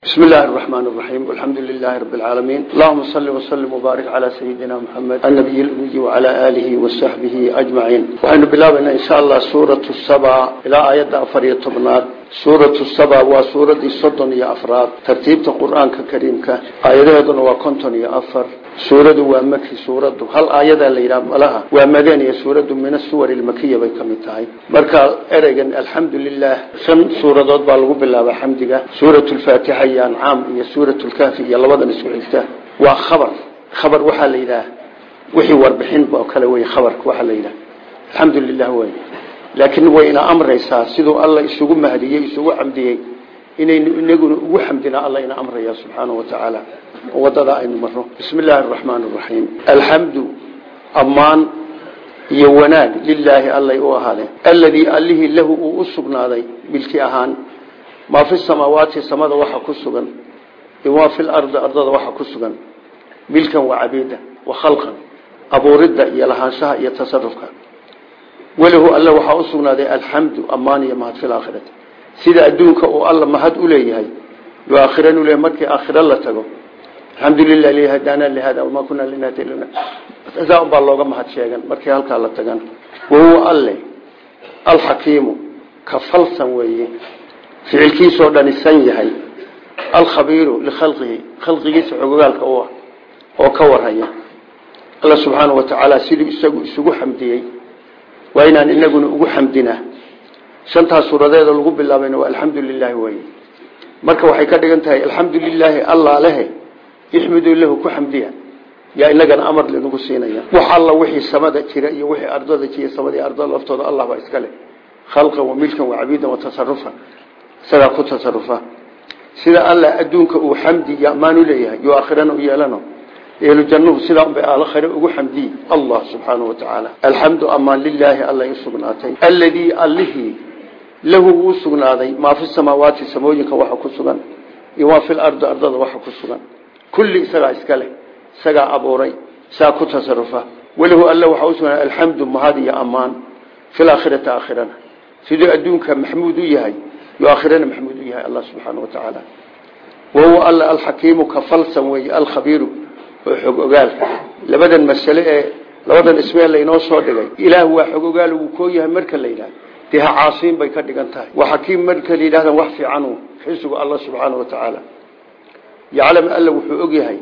بسم الله الرحمن الرحيم والحمد لله رب العالمين اللهم صل وسلم وبارك على سيدنا محمد النبي الأمي وعلى آله وصحبه أجمعين وحين بلابنا إن شاء الله سورة السبع إلى آيات أفرية طبنات suuratu saba waa suuraddii soddon iyo afraad. Tartiibta qur'aanka kariimka aayadaheeduna waa konton iyo afar. Suuradu waa maki suuraddu hal aayadaa la yidhaha malaha waa madaniya suuraddu min asuwar ilmakiya bay ka mid tahay. Markaa ereygan alxamdu lilah shan suuradood baa lagu bilaabaa xamdiga. Suuratu lfaatixa iyo ancaam iyo suuratu lkaafi iyo labadan isku xigta. Waa khabar. Khabar waxaa la yidhaha wixii warbixin oo kale wey khabarka waxaa la yidhaha alxamdu lilah wey laakiin wayna amraysaa siduu alla isugu mahdiyey isugu xamdiyey inaynu inaguna ugu xamdina alla ina amraya subxaanahu wa tacaala waddada aynu marno. Bismi illaahi araxmaan araxiim alxamdu ammaan iyo wanaag lilaahi allay u ahaadeen lahu uu u ahaan. Maa fi samaawaati samada waxa ku sugan. Imaa fi lardi ardada waxa ku sugan. Milkan wa cabiida wa khalqan abuuridda iyo lahaanshaha iyo tasarufka walahu alla waxaa u sugnaaday alxamdu ammaan iyo mahad fil aakhirati. Sida adduunka uu alla mahad u leeyahay aakhiranu leeyahay markii aakhira la tago. Alxamdulilah li hadaana lihada wamaa kunaa linahtadina saa baa looga mahad sheegan markii halkaa la tagan wahuwa alle alxakiimu ka falsan weeye. Ficilkiisoo dhanisan yahay. Alkhabiiru likhalqihi khalqigiisa xogogaalka u ah oo ka warhaya. Alla subxaanau wa tacaala siduu isagu waa inaan inaguna ugu xamdina. Shantaas suuradeeda lagu bilaabayna waa alxamdu lilaahi wey marka waxay ka dhigan tahay alxamdu lilaahi alla lehe ixmidu lahu ku xamdiya. Yaa inagana amar lanagu siinaya wax alla wixii samada jira iyo wixii ardada jira samada iyo ardada laftooda allah baa iska leh. Khalqan wa milkan wa cabiidan wa tasarufan isagaa ku tasarufa sida alla adduunka uu xamdi iyo ammaan u leeyahay yo aakhirana u yeelano ehlu jannuhu sidaa unbay aakhire ugu xamdiyi allah subxaanahu wa tacaala alxamdu amaan lilaahi alla u sugnaatay. Alladii allihii lahu uu sugnaaday. Maa fi samaawaati samooyinka waxa ku sugan. Iyo maa fi lardi ardada waxa ku sugan. Kulli isagaa iska leh. Isagaa abuuray. Isagaa ku tasarufa walahu alla waxaa u sugnaaday. Alxamdu mahad iyo ammaan fi laakhirati aakhirana. Siduu adduunka maxmuud u yahay? Yo aakhirana maxmuud u yahay. Allah subxaanahu wa tacaala wahuwa alla alxakiimu ka falsan weeye alkhabiiru oo xog ogaalka labadan masale ee labadan ismee laynoo soo dhigay. Ilaah waa xog ogaal uu koo yahay marka la yidhahdo dee caasiin bay ka dhigan tahay. Xakiim marka la yidhahdan wax fiican xisigu alla subxaana wa tacaala yaclam alla wuxuu og yahay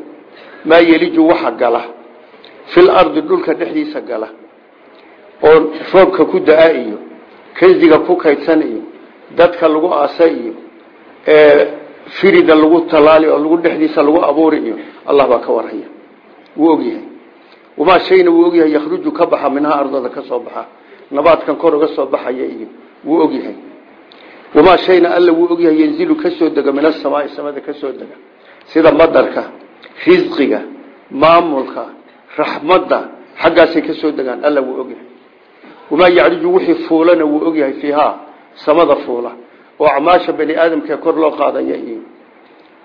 maa yeliju waxa gala fil ardi dhulka dhexdiisa gala oo roobka ku da'a iyo kansiga ku kaydsan iyo dadka lagu aasa iyo firida lagu talaali oo lagu dhexdiisa lagu abuuri iyo allah baa ka warhaya wuu ogyahay wamaa shayna wuu ogyahay yakhruju ka baxa minhaa ardada ka soo baxa. Nabaadkan kor uga soo baxaya iyo wuu ogyahay wamaa shayna alla wuu ogyahay yanzilu ka soo dega min asamaai samada ka soo dega. Sida madarka risqiga maamulka raxmadda xaggaasay ka soo degaan alla wuu ogyahay wamaa yacriju wixii fuulana wuu ogyahay fiihaa samada fuula oo acmaasha bani aadamka kor loo qaadaya iyo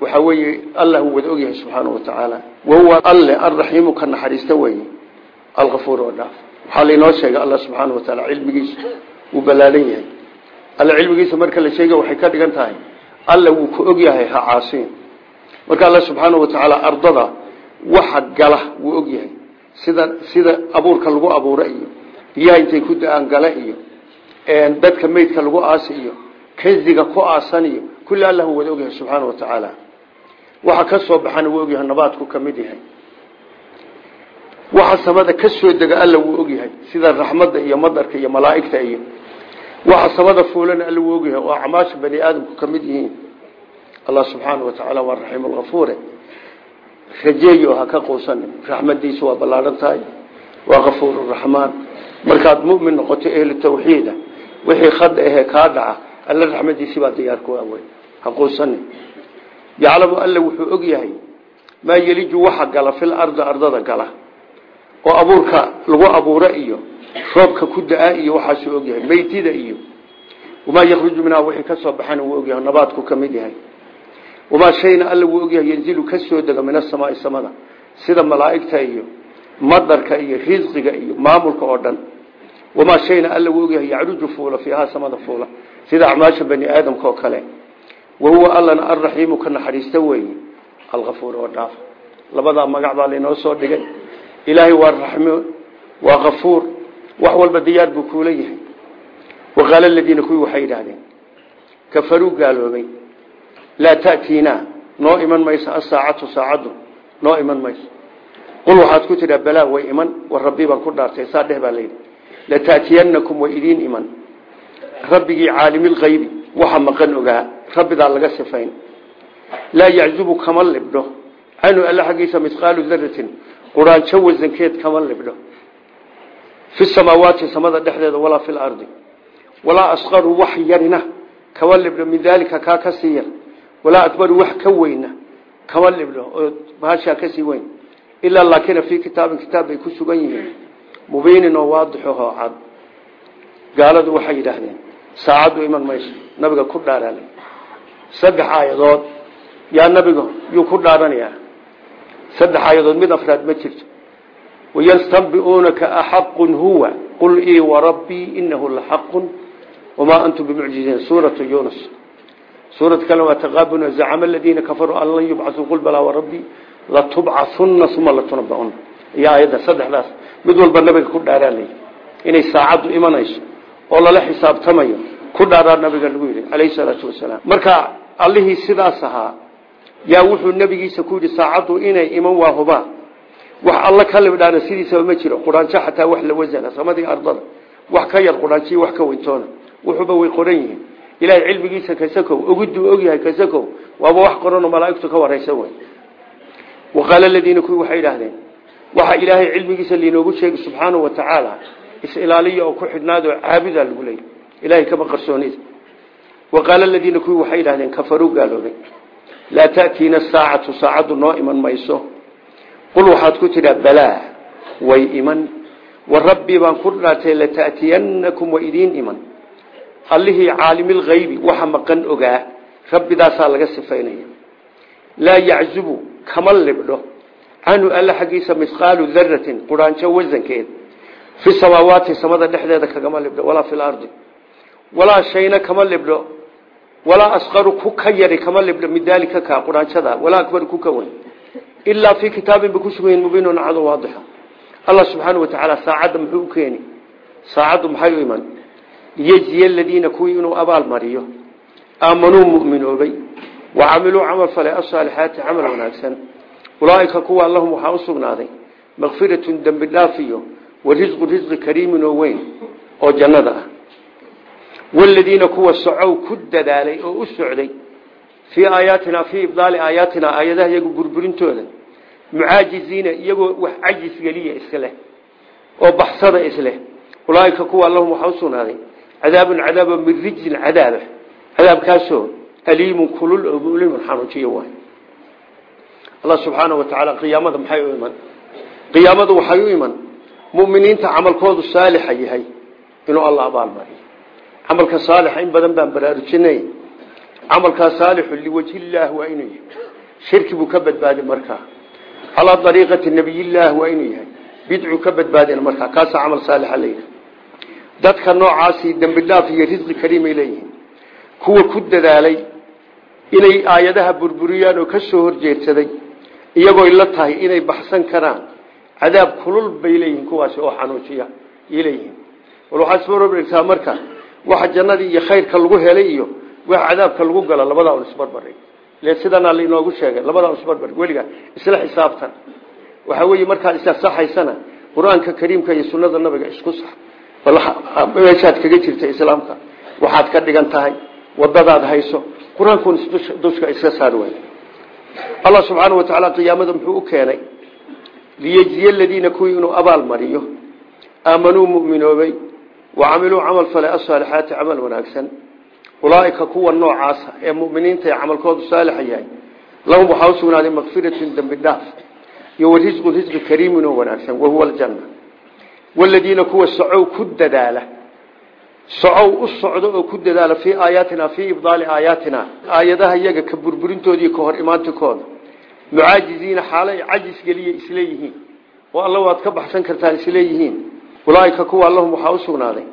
waxa weeye allah uu wada ogyahay subxaana wa tacaala wahuwa alle alraxiimu ka naxariista weye alkafuur oo dhaaf. Waxaa lainoo sheegay alla subxaana wa taala cilmigiisa uu ballaalan yahay. Alla cilmigiisa marka la sheega waxay ka dhigan tahay alla wuu ku ogyahay ha caasiin. Marka alla subxaana wa tacaala ardada waxa gala wuu ogyahay. Sida sida abuurka lagu abuura iyo biyaha intay ku da'aan kanziga ku aasan iyo kulli allah wada ogyahay subxaana wa tacaala waxa ka soo baxana wuu ogyahay nabaadku ka mid yahay. Waxa samada ka soo dega alla wuu ogyahay sida raxmadda iyo madarka iyo malaa'igta iyo. Waxa samada fuulana alla wuu ogyahay oo acmaasha bani aadamku ka yihiin. Allah subxaana wa tacaala waa raxiim alkafuure rajeeyo ha ka quusanin raxmadiisu waa ballaahan tahay waa kafuur raxmaan. Markaad mumin noqoto ehlu tawxiida wixii khad ahee kaa dhaca alla raxmadiisii baa diyaar ku awey ha quusanin yaclamu alla wuxuu og yahay maa yeliju waxa gala fil ardi ardada gala. Oo abuurka lagu abuuro iyo roobka ku da'a iyo waxaasuu ogyahay meytida iyo. Wamaa yakhruju minhaa wixii ka soo baxana wuu ogyahay nabaadku ka mid yahay. Wamaa shayna alla wuu ogyahay yanzilu ka soo dega min asamaai samada. Sida malaa'igta iyo madarka iyo risqiga iyo maamulka oo dhan wamaa shayna alla wuu ogyahay yacruju fuula fiihaa samada fuula sida acmaasha bani aadamka oo kale wahuwa allana alraxiimu ka naxariista weeye alkafuur oo dhaaf labadaa magac baa lainoo soo dhigay ilaahay waa raxmo waa kafuur wax walba diyaar buu kuula yahay waqaala aladiina kuwii waxay yidhaahdeen kafaruu gaaloobay laa ta'tiina noo iman mayso asaacatu saacaddu noo iman mayso lataatiyanakum way idiin iman rabbigii caalimilkaybi waxa maqan ogaa rabbidaa laga sifayn laa yaczubu kama libdho canhu alla xaggiisa midqaalu daratin quraanjo wasankeed kama libdho fi samaawaati samada dhexdeeda walaa fi lardi walaa asqaru wax yarina kama libdho min daalika kaa ka sii yar walaa akbaru wax ka weyna kama libdho oo bahashaa ka sii weyn ilaa laakina fii mubiinin oo waadixoho cad. Gaaladu waxay yidhaahdeen saacaddu iman mayso nabiga ku dhaarana saddex aayadood yaa nabiga yuu ku dhaaranayaa. Saddex aayadood mid afraad ma jirto. Wayastanbiuunaka axaqun huwa qul ii warabbii inahu laxaqun wamaa antum bimucjiziin suuratu yunus suurad kale waa taqaabun zacama aladiina kafaruu an lan yubcasuu qul balaa warabbii latubcahunna uma iyo aayadda saddexdaas mid walba nabiga ku dhaaraanay inay saacaddu imanayso oo lala xisaabtamayo ku dhaaraa nabiga lagu yidhi calayhi salaatu wasalaam. Marka allihii sidaas ahaa yaa wuxuu nabigiisa ku yidhi saacaddu inay iman waa hubaa. Wax alla ka libdhaana sidiisaba ma jiro quraanjo xataa wax la wasana samadii ardada. Wax ka yar quraanjiyo wax ka weyntoona wuxuuba way qoran yihiin. Ilaahay cilmigiisa kasakow ogiduu ogyahay kasakow waaba wax qoranoo malaaigtu ka waraysan wey waqaala aladiina kuwii waxay waxa ilaahay cilmigiisa liinoogu sheegi subxaanahu wa tacaala is-ilaaliya oo ku xidhnaado caabudaa lagu leeyay. Ilahay kama qarsoonida waqaala aladiina kuwii waxay idhahdeen kafaruu gaaloobay. Laa ta'tiina saacatu saacaddu noo iman mayso. Qul waxaad ku tidhaa balaa way iman. Wa rabbii baan ku dhaartay lata'tiyanakum wa idiin iman. Allihii caalimilhaybi waxa maqan ogaa rabbidaasaa laga sifaynaya laa yaczubu kama libdho canhu alla xaggiisa misqaalu daratin quraanjo wasankeed fi samaawaati samada dhexdeeda kagama libdho walaa fi lardi walaa shayna kama libdho walaa asqaru ku ka yari kama libdho min daalika quraanjada walaa akbaru ku ka weyn ilaa fii kitaabin ba ku sugayin mubiinun allah subxaana wa tacaala saacadda muxuu u keeni. Saacaddu maxay u iman liyejziya aladiina kuwii inuu abaal mariyo. Aamanuu mu'minoobay. Wa camiluu camal falay wanaagsan ulaaika kuwa lahum waxaa u sugnaaday makfiratun dembi dhaafiyo wa risqu risqi kariimin oo weyn oo jannada ah. Waladiina kuwa socow ku dadaalay oo u socday fii aayaatina fii ibdaali aayaatina aayadaha iyagu burburintooda mucaajiziina iyagoo wax cajis geliya isleh oo baxsada isleh ulaaika kuwa lahum waxaa u sugnaaday cadaabun cadaabo min rijzin cadaaba cadaabkaasoo aliimun kulul oo mulimun xanuujiyo waay allah subxaana wa tacaala qiyaamada maxay u iman? Qiyaamadu waxay u iman. Muminiinta camalkoodu saalixa yahay inuu alla abaalmariyo camalka saalixa in badan baan baraarujinay. Camalkaa saalixu liwajhillaah waa inuu yahay. Shirki buu ka badbaaday markaa. Calaa ariiqati nabiyillaah waa inuu yahay. Bidcu ka badbaadin markaa. Kaasaa camal saalixa layidhi dadka noocaasi dembi dhaaf iyo risqi kariimay leeyihiin. Kuwa ku dadaalay inay aayadaha burburiyaan oo ka soo horjeedsaday iyagoo la tahay inay baxsan karaan. Cadaab kulul bay leeyihiin kuwaasi oo xanuujiya leeyihiin. Wal waxaad isbarbarigtaa marka waxa jannadii iyo khayrka lagu helay iyo waxa cadaabka lagu gala labadaa un isbarbaray le sidanaa lainoogu sheegay labadaa un isbarbar weliga isla xisaabtan. Waxaa weeye markaad isasaxaysana qur'aanka kariimka iyo sunnada nabiga isku sax. Meeshaad kaga jirta islaamka waxaad ka dhigan tahay wadadaad hayso qur'aankun dushka iska saar allah subxaana wa tacaala qiyaamada muxuu u keenay liyejziya aladiina kuwii inuu abaal mariyo aamanuu mu'minoobay wa camiluu camal falay asaalixaati camal wanaagsan. Ulaaika kuwa noocaasa ee muminiinta ee camalkoodu saalixa yahay lahum waxaa u sugnaaday makfiratun dembi dhaaf iyo wa risqun risqi kariimin oo wanaagsan wahuwa aljanna. Waladiina kuwa socow ku dadaala socow u socdo oo ku dadaala fii aayaatina fii ibdaali aayaatina aayadaha iyaga ka burburintooda iyo ka hor imaantikooda. Mucaajiziina xaalo ay cajis geliya isleeyihiin. Oo alla waad ka baxsan kartaan isleeyihiin. Ulaaika kuwa allahum waxaa u sugnaaday.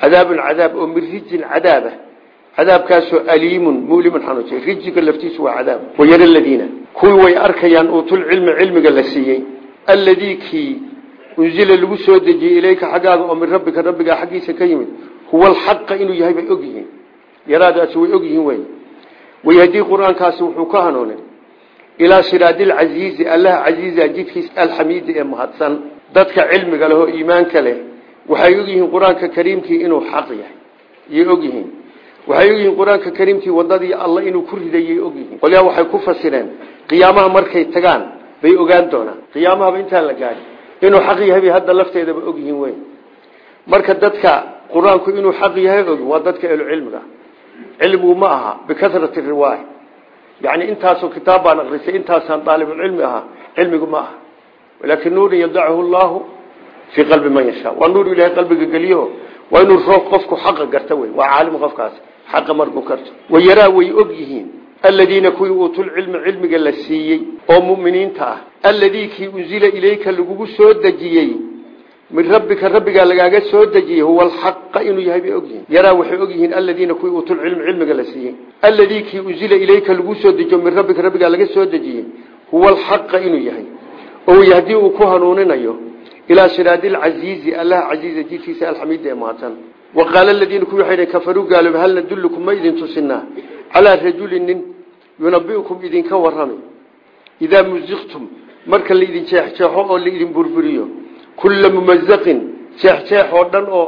Cadaabun cadaab oo min rijin cadaaba. Cadaabkaasoo aliimun muulimun xanuujiy rijsiga laftiisu waa cadaab. Wayara aladiina. Kuwii way arkayaan uutulcilmi cilmiga la siiyey. Alladii kii unzila lagu soo dejiyey ilayka xaggaaga oo min rabbika rabbigaa xaggiisa ka yimid huwa alxaqa inuu yahay bay og yihiin. Yaraadaasi way og yihiin wey wayahdii qur'aankaasi wuxuu ka hanuunay ilaa siraadi lcasiizi allaha casiiza jidkiisa alxamiidi ee mahadsan. Dadka cilmiga leh oo iimaanka leh waxay og yihiin qur'aanka kariimkii inuu xaq yahay. Yay og yihiin. Waxay og yihiin qur'aanka kariimkii wadadii alla inuu ku ridayay og yihiin. Qolyaa waxay ku fasireen qiyaamaha markay tagaan bay ogaan doonaan. Qiyaamahaba intaan la gaadhin. Inuu xaq yahay hadda lafteedaba og yihiin wey marka dadka qur'aanku inuu xaq yahay og waa dadka ehlucilmiga cilmigu ma aha bikasrati riwaaya yani intaasoo kitaab baan akrisay intaasaan daalibulcilmi ahaa cilmigu ma aha. Walaakin nuurin yadachu llahu fii qalbi man yashaa. Waa nuur ilahay qalbiga geliyo. Waa inuu roob qofku xaqa garta wey waa caalim qofkaas. Xaqa markuu karto wayaraa way og yihiin. Aladiina kuwii uutulcilmi cilmiga la siiyey oo muminiinta ah. Unzila ilayka lagugu soo dejiyey min rabbika rabbigaa lagaaga soo dejiyey huwa alxaqa inuu yahay bay ogyihiin. Yaraa waxay ogyihiin aladiina kuwii uutulcilmi cilmiga la siiyey. Alladii kii unzila ilayka lagu soo dejiyo min rabbika rabbigaa laga soo dejiyey huwa alxaqa inuu yahay. Oo yahdii uu ku hanuuninayo ilaa siraadi lcasiizi allaha casiiza jidkiisa alxamiida ee mahadsan wa qaala aladiina kuwii waxay dhaheen kafaruu gaaloobe hal nadullukum ma idin tusinaa? Calaa rajulin nin yunabiukum idinka warrami. Idaa muziqtum marka laidin oo laidin burburiyo kulla mumazaqin jeexjeex oo dhan oo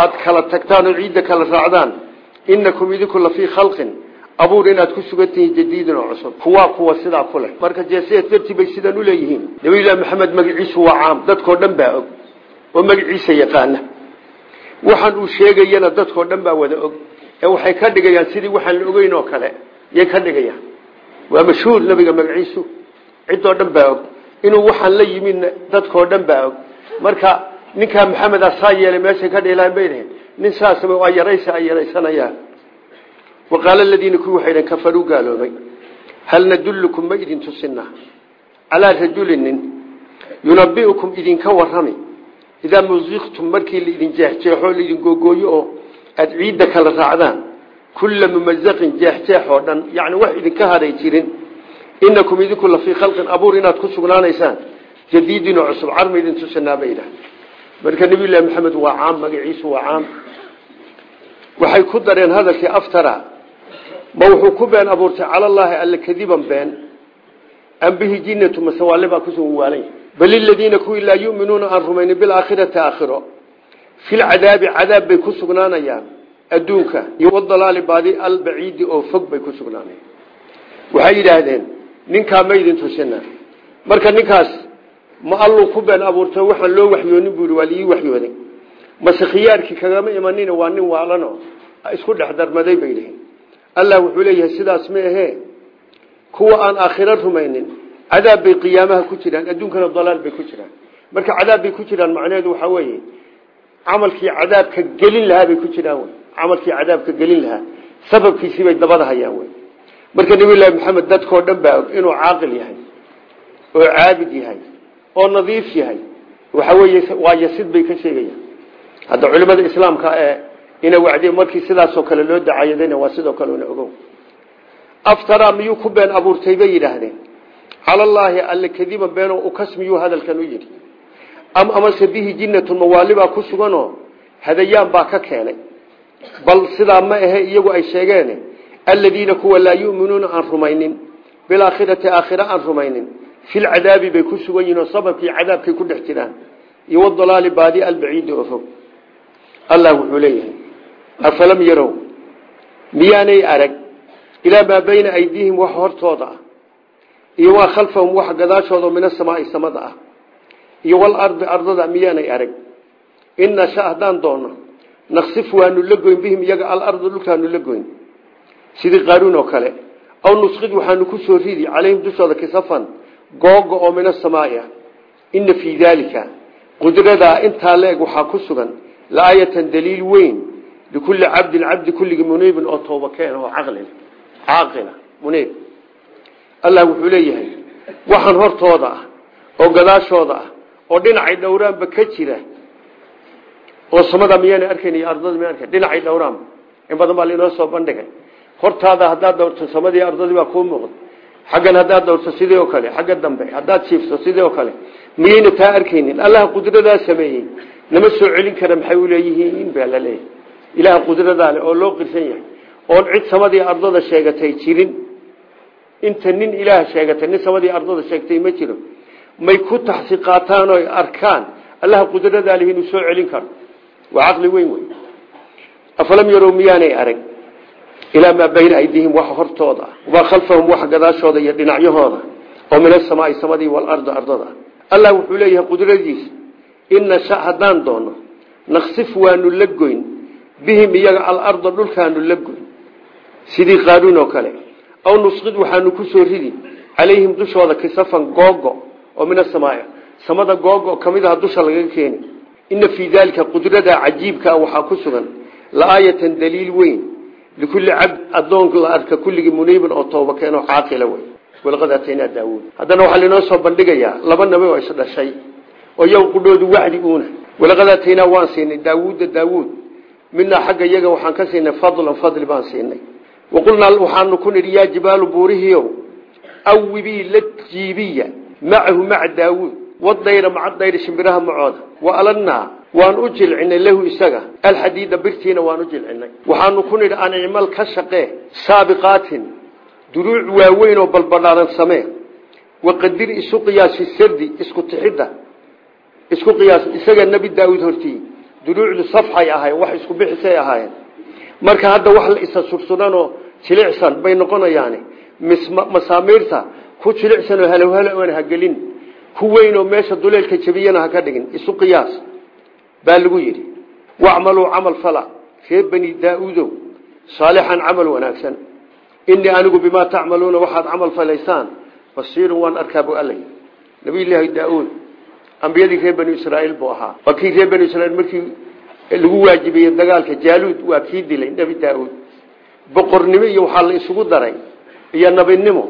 aada kala tagtaan oo ciidda kala raacdaan. Inakum idinku la fii khalqin. Abuur inaad ku sugan tihiin jadiidin oo cusub. Kuwaa kuwa sidaa ku leh. Marka jeesiyeed dartii bay sidaan uleeyihiin nabiyullaahi maxamed magaciisu waa caam. Dadkoo dhan baa og. Oo magaciisa yaqaana. Waxaan uu sheegayana dadkoo dhan baa wada og. Ee waxay ka dhigayaan sidii waxaan la oo kale. Yay ka dhigayaan. Waa mashhuur nabiga magaciisu ciddoo dhan baa inuu waxaan la yimid dadkoo dhan baa og. Marka ninkaa maxamed a saa yeelay meeshay ka dhilaan bay nin saasaba waa yaraysa ay yaraysanayaan wa qaala aladiina waxay dhaheen kafaruu gaaloobay. Hal nadullukum ma idin tusinaa calaa rajulin nin yunabiukum idinka warrami. Idaa musiqtum markii laidin jeexjeexo laidin googooyo oo aada ciidda kala raacdaan kulla mumazaqin jeexjeex oo dhan yani wax idinka hadhay jirin inakum idinku la fii khalqin abuur inaad ku sugnaanaysaan jadiidin oo cusub carma idin tusinaa bay idhaha marka nabiyullahi maxamed waa caam magaciisu waa caam waxay ku dareen hadalkii aftara ma wuxuu ku been abuurtay calallaahi alla kadiban been am bihi jinnatu masewaale baa ku soo waalay bal iladiina kuwii laa yuminuuna aan rumaynin bilaakhirati aakhiro filcadaabi cadaab bay ku sugnaanayaan adduunka iyo wadalaali baadi albaciidi oo fog bay ku sugnaanayaan waxay yidhaahdeen ninkaa ma idin tusina marka ninkaas ma alluu ku been abuurtay waxaan loo waxyoonin buu waa liii waxyooday. Mase khiyaarkii kagama imanina waa nin waalano isku dhex darmaday bay dhihin allah wuxuu leeyahay sidaas ma ahee kuwa aan aakhiro rumaynin cadaab bay qiyaamaha ku jiraan adduunkana dalaal bay ku jiraan. Marka cadaab bay ku jiraan macnaheedu waxaa weeye camalkii cadaabka gelin lahaa bay ku jiraan wy camalkii cadaabka gelin lahaa sababkiisii bay dabada hayaan marka nabiyullaahi maxamed dadkoo dhan baa inuu caaqil yahay oo caabid yahay oo nadiif yahay. Waxa weeye waa yasid bay ka sheegayaan. Hadda culimada islaamka ee ina wacdiye markii sidaasoo kale loo dacayadayna waa sidoo kale una ogow. Aftara miyuu ku been abuurtay bay yidhaahdeen. Calallaahi alle kadiban beenoo ukas miyuu hadalkan u yidhi. Am amase bihi jinnatun mawaalibaa ku suganoo hadayaan baa ka keenay. Bal sidaa ma ahe iyagu ay sheegeen aladiina kuwa laa yuminuuna aan rumaynin bilaakhirati aakhira aan rumaynin filcadaabi bay ku sugan yihiin oo sababkii cadaabkay ku dhex jiraan iyo wadalaali baadi albaciidi oo fog allah wuxuu leeyahay afalam yarow miyaanay arag ilaa maa bayna aydiihim wax hortooda ah iyo waa khalfahum wax gadaashooda min asamaai samada ah iyo walardi ardada miyaanay arag in nasha haddaan doono naksif waanu la goyn bihim iyaga alarda dhulkaanu la goyn sidii qaaruun oo kale. Aw nusqid waxaanu ku soo ridi calayhim dushooda kisafan googa oo min asamaai ah. Ina fii daalika qudradaa intaa la-eg waxaa ku sugan laayatan daliil weyn likulli cabdin cabdi kulligii muniibin oo tooba keena oo caqlil caaqila muniib allah wuxuu leeyahay waxaan hortooda ah oo gadaashooda ah oo dhinacay dhowraanba ka jira. Oo samada miyaana arkayn iyo ardada miyan arkayn dhinacay dhowraanba in soo bandhigay hortaada haddaad dowrto samadii ardadii baa kuu muuqda. Xaggan haddaad dowrto sidii oo kale xagga dambe haddaad jiifto sidii oo kale. Miyayna taa arkaynin? Allaha qudradaa sameeyey nama soo celin kara maxay uleeyihiin baa la leeyahy ilaha qudradaa oo loo qirsan yahay. Oon cid samadii ardada sheegatay jirin. Inta nin ilaah sheegatay nin samadii ardada sheegtay ma jiro. May ku taxsi qaataan arkaan. Allaha qudradaa leh inuu soo celin karo. Waa caqli weyn wey afalam yarow miyaanay arag ilaa maa bayna aydihim wax hortooda wamaa khalfahum wax gadaashooda iyo dhinacyahooda oo min asamaai samadii walardi ardada allah wuxuu leeyahay qudradiisa in nasha haddaan doono naksif waanu la goyn bihim iyaga alarda dhulkaanu la goyn sidii qaaruun oo kale aw nusqid waxaanu ku soo ridi calayhim dushooda kisafan googo oo min asamaai samada googo aha dusha lagaga keeni ina fii daalika qudrada cajiibkaa waxaa ku sugan laaayatan daliil weyn likulli cabd adoon la arka kulligii muniibin oo tooba keenoo caaqila wey walaqad ataynaa daawuud haddana waxaa lainoo soo bandhigayaa laba nabi oo isdhashay oo yow qudhoodu wacdi uuna walaqad ataynaa waan siinay daawuuda daawuud midnaa xagga iyaga waxaan ka siinay fadlan fadli baan siinay waqulnaa waxaanu ku nidhi yaa jibaalu buurihiiow awibii la jiibiya macahu maca daawuud wadayra maca dayri shimbiraha macooda waan u jilcinay lahu isaga. Alxadiida birtiina waan u jilcinay. Waxaanu ku nidhi an icmal ka shaqee saabiqaatin duruuc waaweyn oo balbadhaaran samee. Waqadir isu qiyaas fi sardi isku tixidda. Isku qiyaas isaga nebi daawuud hortii duruucdu safxay ahaayeen wax isku bixisay ahaayeen. Marka hadda wax la isa sursuranoo jilicsan bay noqonayaani. Masaamiirta ku jilicsan oo halowhala oon hagelin ku weyn oo meesha duleelka jabiyana ha ka dhigin. Isu qiyaas baa lagu yidhi wacmaluu camal fala reer bani daa-uudow saalixan camal wanaagsan. Inii anigu bimaa tacmaluuna waxaad camal falaysaan basiirun waan arkaa bu alla nabiyllaahi daa-uud ambiyadii reer bani israaiil buu ahaa. Waa kii reer bani israiil markii lagu waajibiyey dagaalka jaaluud waa kii dilay nebi daa-uud. Boqornimo iyo waxaa la isugu daray iyo nabinimo.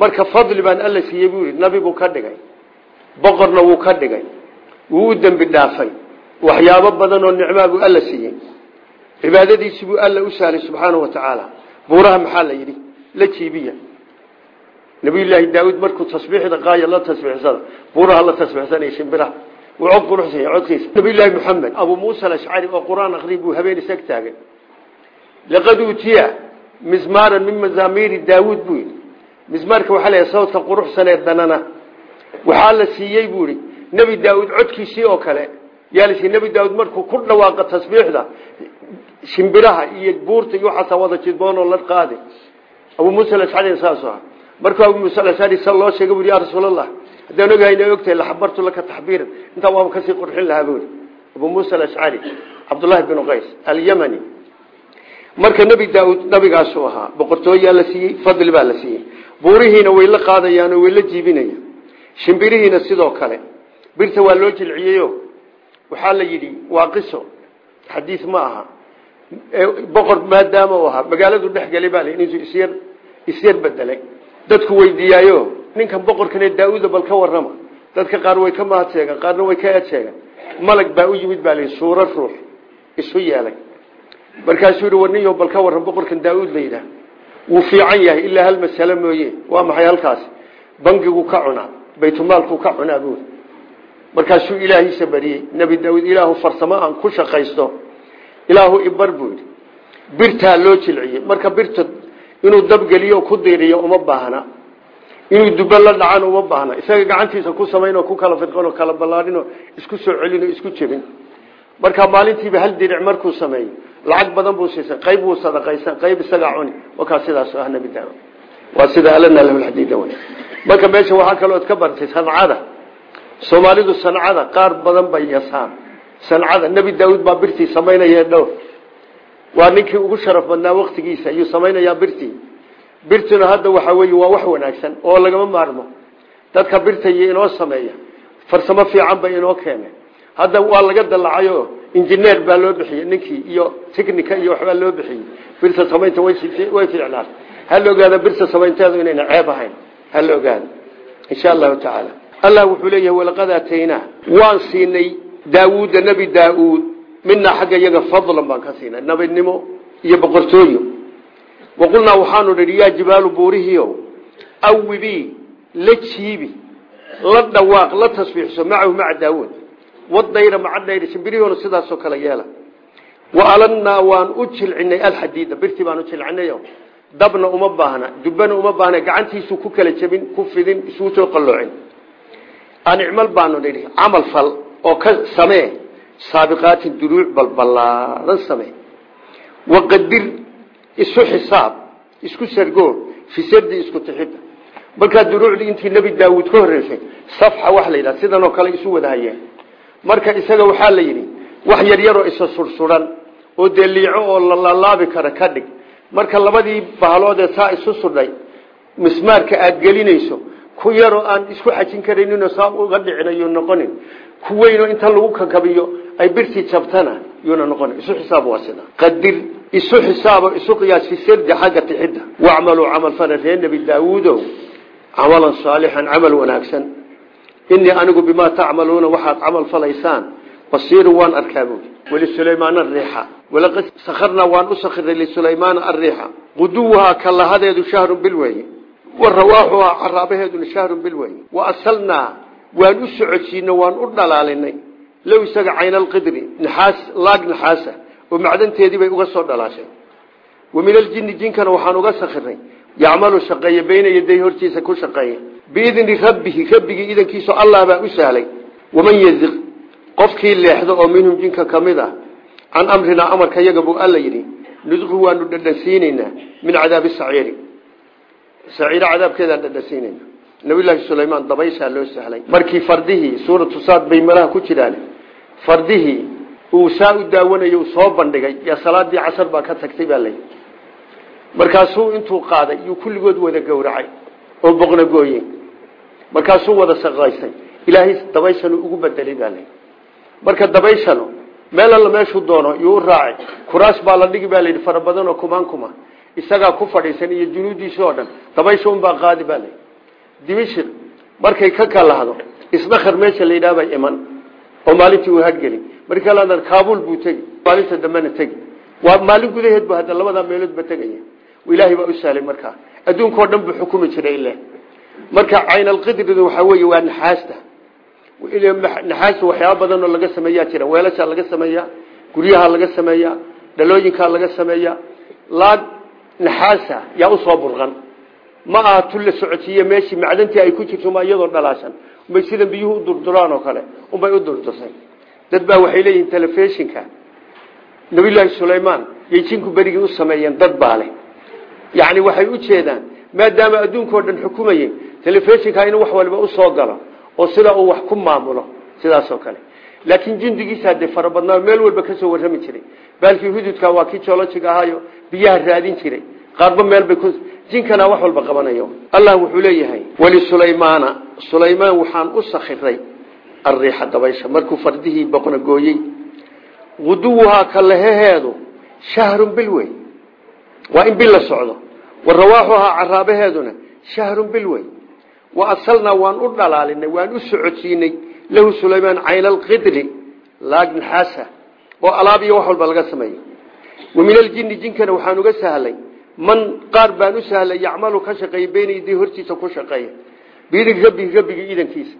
Marka fadli baan alla siiyey buu yidhi nabi buu ka dhigay boqorna wuu ka dhigay wuu u dembi dhaafay waxyaabo badan oo nicmaa buu alla siiyey. Cibaadadiisi buu alla u sahlay subxaanahu wa tacaala. Buuraha maxaa la yidhi? La jiibiya. Nabiyullaahi daauud markuu tasbiixda qaaya la tasbiixsada buuraha la tasbiixsanaya shimbiraha. Wuu cod quruxsanya codkiisa. Nabiyullaahi maxamed abuu muusa alashcari oo qur'aan akri buu habeen isag laqad uutiya mismaaran min mazaamiiri daawuud buu yidhi. Mismaarka waxaa la sawdka quruxsanee danana waxaa la siiyey buu ihi nebi codkiisii oo kale yaa la siiyey nebi daauud markuu ku dhawaaqa tasbiixda shimbiraha iyo buurta iyo waxaasa wada jidboonoo la qaadi. Abuu muusa alashcari saas aha markuu abuu muusa alashcari sa loo sheegay bui ya rasuulallah haddaan ogahay ina ogtahay laxabartu laka taxbiiran. Intaa waaba ka sii qurxin lahaa buui abuu muusa alashcari cabdullaahi binu qays alyamani. Marka nebi daauud nabigaasuu ahaa boqortooyaa la siiyey fadli baa la siiyey. Buurihiina way la qaadayaan way la jiibinayaan. Shimbirihiina sidoo kale birta waa loo jilciyeyo waxaa la yidhi waa qiso xadiis ma aha. Boqor maadaama u ahaa magaaladu dhex gelay baa l intuu isyar isyar bedelay. Dadku weydiiyaayo ninkan boqorkane daa-uuda bal ka warrama. Dadka qaar way ka mahad sheegan qaarna way ka eed sheegan malag baa u yimid baa la suuro ruux isu yeelay markaasuu yihi warniyo bal ka warran boqorkan daa-uud wuu fiican yahay ilaa hal masalo mooye. Waa maxay halkaasi bangigu ka cunaa baytulmaalku ka cunaa buuri markaasuu ilaahiisa bariyey nebi daauud ilaahu farsamo aan ku shaqaysto. Ilaahu ibar buu loo jilciyey marka birta inuu dabgeliyo ku diiriyo uma baahna. Inuu dubo la dhacan uma baahna. Isaga gacantiisa ku samaynoo ku kala fidqanoo kala ballaadhinoo isku soo celinoo isku jebin. Marka maalintiiba hal diric markuu sameeyo lacag badan buu siisay. Qayb wuu sadaqaysan qayb isagaa cuni. Wakaa sidaas ah nebi daauud waa sida alana lahu lxadiida marka meesha waxaa kaloood ka bartay sancada soomaalidu sancada qaar badan bay yasaan. Sancada nebi daauud baa birtii samaynaya dhowr. Waa ninkii ugu sharaf badnaa waktigiisa ayuu samaynayaa birtii. Birtuna hadda waxa weeye waa wax wanaagsan oo lagama maarmo. Dadka birta iyo inoo sameeya farsamo fiican bay inoo keeneen hadda waa laga dalacayo injineer baa loo bixiyey ninkii iyo technica iyo waxbaa loo bixiyey birta samaynta way fiicnaan hala ogaada birta samaynteedu inayna ceeb ahayn. Hala ogaada insha allahu tacaala allah wuxuu leeyahay walaqad aataynaa. Waan siinay daawuuda nebi daa-uud minaa xagga iyaga fadlan baan ka siinay nabinimo iyo boqortooyo. Waqulnaa waxaanu nidhi yaa jibaalu buurihiio awibii la jiibi la dhawaaq la tasbiixso macahu maca daawuud. Wadayra maca dayra shimbirihoona sidaasoo kale yeela. Wa alannaa waan u jilcinay alxadiida birtii baan u jilcinayo. Dabna uma baahna dubbana uma baahna gacantiisu ku kala jebin ku fidin isuu soo qalloocin anicmal baanu nidhi camal fal oo ka samee saabiqaatin duruuc balbalaadan samee. Waqadir isu xisaab isku sargoo fi sardi isku tixida. Markaa duruucdii intii nebi daawuud ka horreysay safxa waxa la yidhaha sidan oo kale isu wada hayeen marka isaga waxaa la yidhi wax yaryaroo isa sursuran oo dee liico oo la laalaabi kara ka dhig. Marka labadii bahaloodee saa isu sudhay mismaarka aada gelinayso ku yaroo aan isku xajin karayninoo saa uga dhicinayo noqonin. Ku weynoo inta lagu kakabiyo ay birtii jabtana yuuna noqonin. Isu xisaab waa sida. Qadir isu xisaabo isu qiyaas fi sardi xagga tixidda. Wacmaluu camal fala reer nebi daawuudow camalan saalixan camal wanaagsan. Inii anigu bimaa tacmaluuna waxaad camal falaysaan. Basiirun waan arkaa buuli wlisulaymaan ariixa walaqad sakharnaa waan u sakhiray lisulaymaana ariixa quduwuhaa kalahadeedu shahrun bil weeye wa rawaaxuhaa caraabaheeduna shahrun bil weeye wa asalnaa waan u socodsiino waan u dhalaalinay low isaga caynalqidri naxaas laag naxaasa oo macdanteedii bay uga soo dhalaashay wa min aljini jinkana waxaan uga sakhiray yacmalu shaqeeya bayna yaday hortiisa ku shaqeeya biidni rabbihi rabbigii idankiisu allah baa u sahlay waman yaziq qofkii leexdo oo minhum jinka ka mid ah can amrinaa amarka yaga buu alla yidhi nudqu waanu dhadhansiinaynaa min cadaabi saciiri saciiro cadaabkeedaan dhadhansiinayna nabiyllaahi sulaymaan dabayshaa loo sahlay. Markii fardihii suuratu saad bay malaha ku jiraan. Fardihii uu saa u daawanayo uu soo bandhigay. Yaa salaadii casar baa ka tagtay baa layidhi markaasuu intuu qaaday yuu kulligood wada gowracay oo boqna gooye. Markaasuu wada saqaysay ilaahay dabayshanu ugu bedelay baa layidhi marka dabayshanu meel alla meeshuu doono yuu u raacay. Kuraas baa la dhigi baa layidhi isagaa ku fadhiisan iyo junuudiisi oo dhan dabaysha unbaa qaadi baa layidhi dimishik markay ka kalahdo isdakar meesha la yidhaha bay iman. Oo maalintii uu hadgeli markii la kaabul buu maalinta dambena tegi. Waa maalin gudaheed bu hadda labadaa meeloodba tegaya. Ilaahay baa u sahlay markaa adduunkao dhan buu xukumi jiray ile marka caynalqidridu waa naxaasta. Naxaasta waxyaaba badan oo laga sameeyaa jira. Weelashaa laga sameeyaa guryaha laga sameeyaa dhalooyinkaa laga sameeyaa. Laag naxaasa yaa u soo burqan. Ma aha tu la socotiiye meeshii macdantii ay ku jirto ma iyadoo dhalaashan. Unbay sidan biyuhu u durduraan oo kale unbay u durdursay dad baa waxay leeyihiin telefishinka nabiyullaahi sulaymaan yay jinku berigii u sameeyeen dad baa leh. Yacni waxay u jeedaan maadaama adduunkao dhan xukumayey telefishinka inuu wax waliba u soo galo oo sidaa uu wax ku maamulo sidaasoo kale. Laakiin jindigiisa dee farabadnaa meel walba ka soo warrami jiray. Baalkii hududka waa kii joolojiga ahaayo biyaha raadin jiray qaarba meelbay jinkana wax walba qabanayo. Allah wuxuu leeyahay wlisulaymaana sulaymaan waxaan u sakhiray ariixa dabaysha. Markuu fardihii boqna gooyey guduwuhaa kalaheheedu shahrun bil wey. Waa in bil la socdo. Wa rawaaxuhaa shahrun bil wey. Wa asalnaa waan u dhalaalinay waan u socodsiinay. Lahu sulaymaan caynalqidri laag naxaasa oo alaab iyo wax walba laga sameeyo. Wa min aljini jinkana waxaan uga sahlay man qaar baan u sahlay yacmalu ka shaqeeya beyna yadii hortiisa ku shaqeeya biidin rabbihi rabbigii iidankiisa.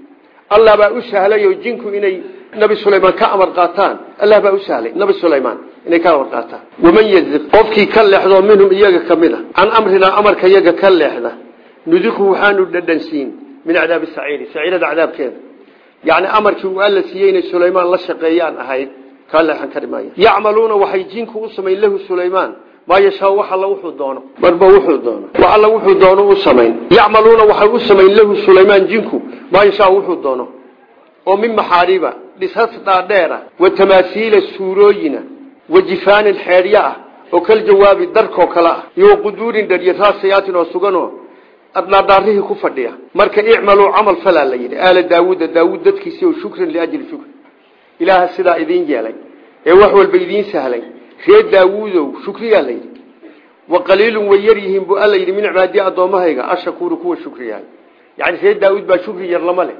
Allah baa u sahlayo jinku inay nabi sulaymaan ka amar qaataan. Allah baa u sahlay nabi sulaymaan inay ka amar qaataan. Waman yaziq qofkii ka leexdo minhum iyaga ka mid a. Can amrinaa amarka iyaga ka leexda. Nudiqu waxaanu dhadhansiin min cadaabi saciiri saciirada cadaabkeeda. Yacni amarkii uu alla siiyey inay sulaymaan maa yashaa wax alla wuxuu doono? Marba wuxuu doono. Wax alla wuxuu doono u samayn. Yacmaluuna waxay u samayn lahu sulaymaan jinku. Maa wuxuu doono? Oo min maxaariiba dhisas dhaadheera wa tamaasiila suurooyina wa jifaanin xeedhyo ah oo kal jawaabi darkoo kale ah iyo quduurin dharyo raasayaatin oo suganoo adnaadhaarihii ku fadhiya. Marka icmaluu camal falaa la yidhi. Aala daawuuda daawuud dadkiisi o shukran liajli shukr. Ilaaha sidaa idiin yeelay. Ee wax walba idiin sahlay reer daawuudow shukriyaa layidhi wa qaliilun way yar yihiin buu alla yidhi min cibaadii addoommahayga ashakuuru kuwa shukriyahay. Yani reer daawuud baa shukri yar lama leh.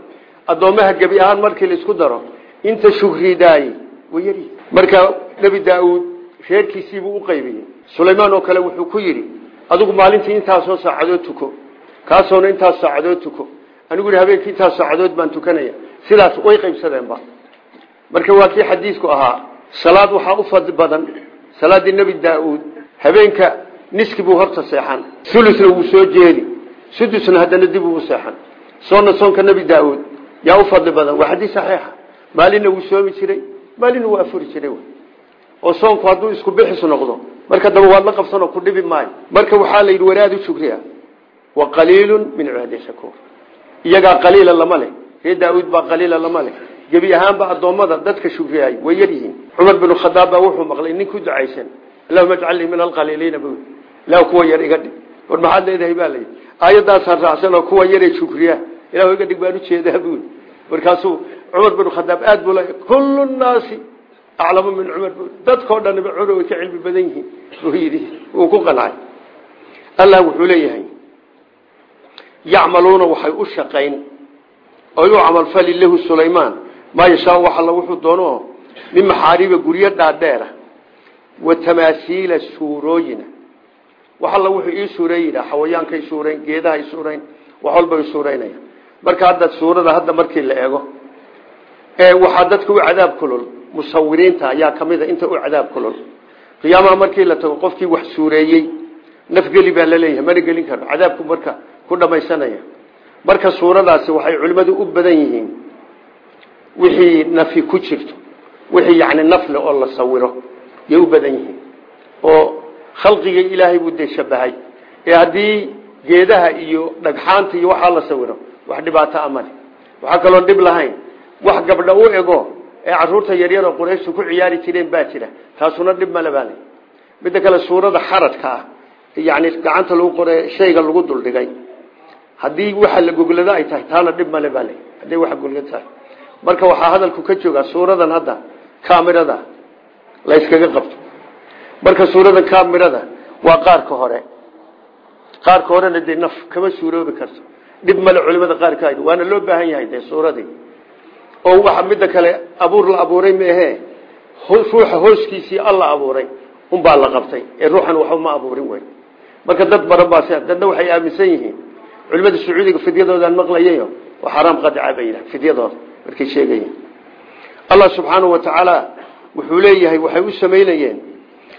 Addoommaha gebi ahaan markii la isku daro inta shukridaay way yaryihiin marka nebi daauud reerkiisiibuu u qaybiyey. Sulaymaan oo kale wuxuu ku yidhi adigu maalintii intaasoo saacadood tuko. Kaasoona intaas saacadood tuko. Anigu habeenkii intaas saacadood baan tukanaya. Sidaas way qaybsadeenba. Marka waa kii xadiidku ahaa salaad waxaa u fadli badan salaadii nebi daa-uud habeenka niski buu horta seexan. Ulusna wuu soo jeedi. Sudusna haddana dib ugu seexan. Soonna soonka nebi daa-uud yaa u fadli badan waa xadiis saxiixa. Maalinna wuu soomi jiray maalinna wuu afuri jiray oo soonku hadduu isku bixis noqdo marka daba waad la qabsanoo ku dhibi maayo. Marka waxaa la yidhi waraad u shukriya wa qaliilun min cibaadi shakuur. Iyagaa qaliila lama leh. Ree daa-uud baa qaliila lama leh gebi ahaanba addoommada dadka shukriyaay way yar yihiin. Cumar binu khadaab wuxuu maqlay nin ducaysan. Allahuma ajcalnii min alqaliiliina bu ilah kuwa yar iga dhig. War maxaad leedahay baa layidhi aayadaasaan raacsan oo kuwa yaree shukriya ilah iga dhig baan u jeedaa buui markaasuu cumar binu khadaab aad buu kullu nnaasi aclamu min cumar bu dadkao dhanba cumar ka cilmi badan yihiin buu yidhi. Ku qancay allah wuxuu leeyahay yacmaluuna waxay u shaqayn oy u camalfali lahu sulaymaan maa yashaa wax alla wuxuu doono min maxaariiba guryo dhaadheera wa tamaasiila suurooyina wax alla wuxuu ii suureeyina xawayaankay suurayn geedahay suurayn wax walbay suuraynaya marka hadda suurada hadda markii la eego waxaa dadka u cadaab kulul musawiriinta ayaa kamida inta u cadaab kulul qiyaamaha markii la tago qofkii wax suureeyey nafgeli baa la leeyahay mana gelin karo cadaabku marka ku dhamaysanaya marka suuradaasi waxay culimmadu u badan yihiin wixii nafi ku jirto wixii yani nafle oo la sawiro yay u badan yihiin. Oo khalqiga ilaahay buu dee shabahay. Ee haddii geedaha iyo dhagxaanta iyo waxaa la sawiro wax dhibaato amale waxaa kaloo dhib lahayn. Wax gabdha u ego ee carruurta yaryar oo qurayshtu ku ciyaari jireen baa jira. Taasuna dhib male baa le midda kale suurada xaradka ah yani gacanta lagu qore shayga lagu duldhigay. Haddii waxa la goglado ay tahay taana dhib male baa le hadday waa marka waxaa hadalku ka joogaa suuradan hadda kamirada la yskaga qabto. Marka suuradan kamirada waa qaarka hore. Qaarka horena dee naf kama suuroobi karto. Dhib male culimada qaarka waana loo baahan yahay dee suuradii. Oo waxa midda kale abuur la abuuray maehe ruuxa hooskiisii alla abuuray unbaa la qabtay. Ee ruuxan waxba ma abuurin wey marka dad badan baa dadna waxay aaminsan yihiin. Culimada sacuudiga fidyadoodan maqlayayo waa xaraam qadca bay yidhaha fidyadooda markay sheegayeen. Allah subxaanahu wa tacaala wuxuu leeyahay waxay u samaynayeen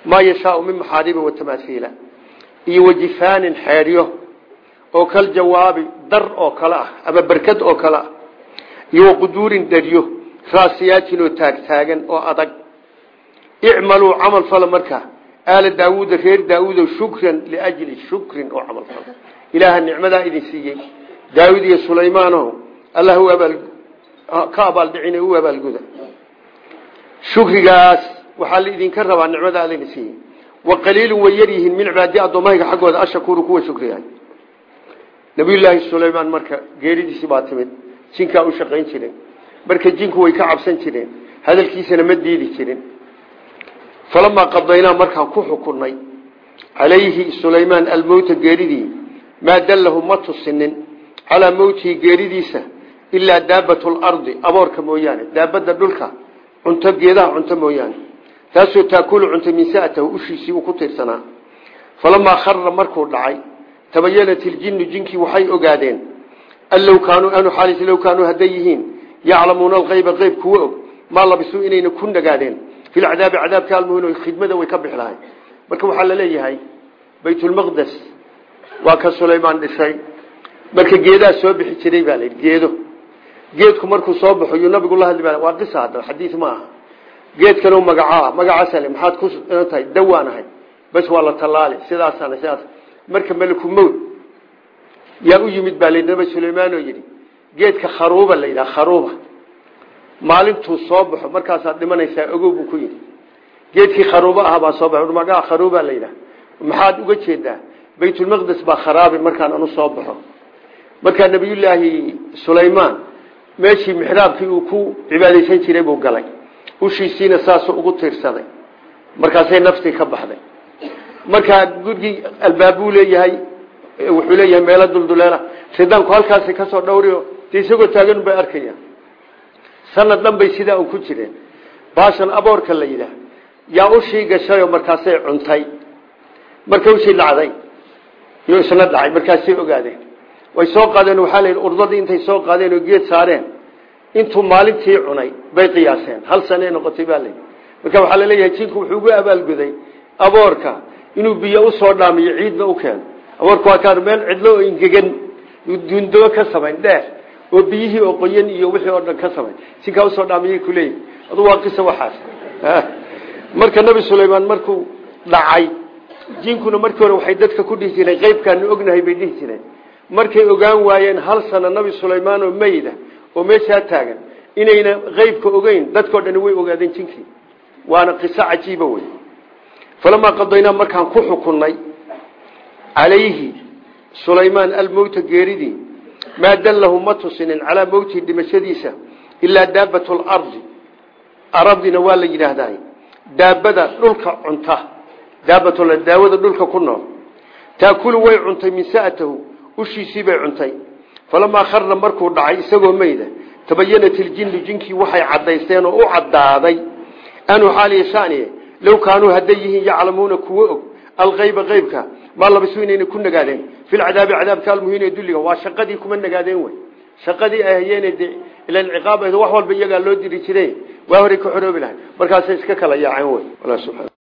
maa yashaau min maxaariba watamaaiila iyo wajifaanin xeedhyo oo kal jawaabi dar oo kale ah ama berkad oo kale ah. Iyo waquduurin dheryo raasiyaatin oo taagtaagan oo adag. Icmaluu camal fala markaa aala daawuuda reer daawuudo shukran liajli shukrin oo camal fala. Ilaaha nicmadaa idin siiyey. Daawud iyo sulaymaano allah ka abaaldhicin u abaalguda shukrigaas waxaa laidinka rabaa nicmada alana siiyey. Wa qaliilun way yar yihiin min cibaadi addoommahayga xaggooda ashakuru kuwa shukriyahay. Nabiyullaahi sulaymaan marka geeridiisii baa timid jinkaa u shaqayn jireen marka jinku way ka cabsan jireen hadalkiisana ma diidi jirin. Falamaa qadaynaa markaan ku xukunay calayhi sulaymaan almowta geeridii maa dallahu ma tusinin calaa mowtihi geeridiisa ilaa daabatu lardi aboorka mooyaane daabadda dhulka cunto geedaha cunto mooyaane taasoo taakulu cuntay min sa'atahu ushiisii uu ku tiirsanaa falamaa khara markuu dhacay tabayanat iljinnu jinkii waxay ogaadeen an low kaanuu anu xaalis low kaanuu hadday yihiin yaclamuuna alkayba qeyb kuwa og maa labisuu inayna ku nagaadeen fi lcadaabi cadaabka almuhin khidmada way ka bixi lahayn marka waxaa la leeyahay baytulmaqdes waa ka sulaymaan dhisay marka geedaa soo bixi jiray baa layidhi geedo geedku markuu soo baxo yuu nabigu la hadli waa qisa hadda xadiis ma aha. Geedkan magacaa magacaasale maxaad ku inan tahay? Dawaan ahay. Bas waa la tallaali sidaasana sidaas. Marka meliku mowd yaa u yimid baa layidhi nabi sulaymaan oo yidhi geedka kharuuba la yidhaha kharuuba. Maalintuu soo baxo markaasaad dhimanaysaa ogow buu ku yidhi. Geedkii kharuuba ah baa soo baxo magaca kharuuba la yidhaha. Maxaad uga jeedaa? Baytulmaqdes baa kharaabi markaan anu soo baxo. Markaa nabiyullaahi sulaymaan meeshii mixraabkii uu ku cibaadaysan jiray buu galay. Ushiisiina saasuu ugu tiirsaday. Markaasay naftii ka baxday. Markaa gurigii albaabuu leeyahay wuxuu leeyahay meelo dulduleela ridaanku halkaasi ka soo dhowrio de isagoo taagan bay arkayaan. Sanad dhan bay sidaa u ku jireen. Baashan aboorka la yidhaah yaa ushii gashayoo markaasay cuntay. Marka wishii dhacday iyo isna dhacay markaasay ogaadeen way soo qaadeen waxaa la yidhi urdadii intay soo qaadeen oo geed saareen intuu maalintii cunay bay qiyaaseen. Hal sane noqotay baa marka waxaa la leeyahay jinku wuxuu ugu abaalguday aboorka inuu biyo u soo dhaamiyo ciidna u keeno. Aboorka waa kaan meel cidlo oo ingegan duundoo ka samayn dheer oo biyihii oo qoyan iyo wixii oo dhan ka samayn. Jinkaa u soo dhaamiyay kuleeyihi adu waa qisa waxaas. Marka nabi sulaymaan markuu dhacay jinkuna markii hore waxay dadka ku dhihi jireen ognahay bay dhihi markay ogaan waayeen hal sano nabi sulaymaan oo meyda oo meeshaa taagan inayna qeybka ogeyn dadkao dhani way ogaadeen jinkii waana qiso cajiiba wey falamaa qadaynaa markaan ku xukunnay calayhi sulaymaan almowta geeridii maa dallahu ma tusinin calaa mowtihi dhimashadiisa ilaa daabat lardi aradina waa la yidhaahdaa daabada dhulka cunta daabat daawada dhulka ku nool. Taakulu way cuntay min ushiisii bay cuntay. Falamaa kharra markuu dhacay isagoo meyda tabayanat iljinnu jinkii waxay caddaysteen oo u caddaaday. Anuu xaaliya shaniye low kaanuu hadday yihiin yaclamuuna kuwo og alkayba qaybka maa labisu inayna ku nagaadeen. Filcadaabi cadaabka almuhiin ee dulliga waa shaqadii kuma nagaadeen wey shaqadii ay hayeen ilan ciqaab wax walba iyagaa loo diri jiray waa horay ka xoroobi lahay markaasay iska kala yaaceen wey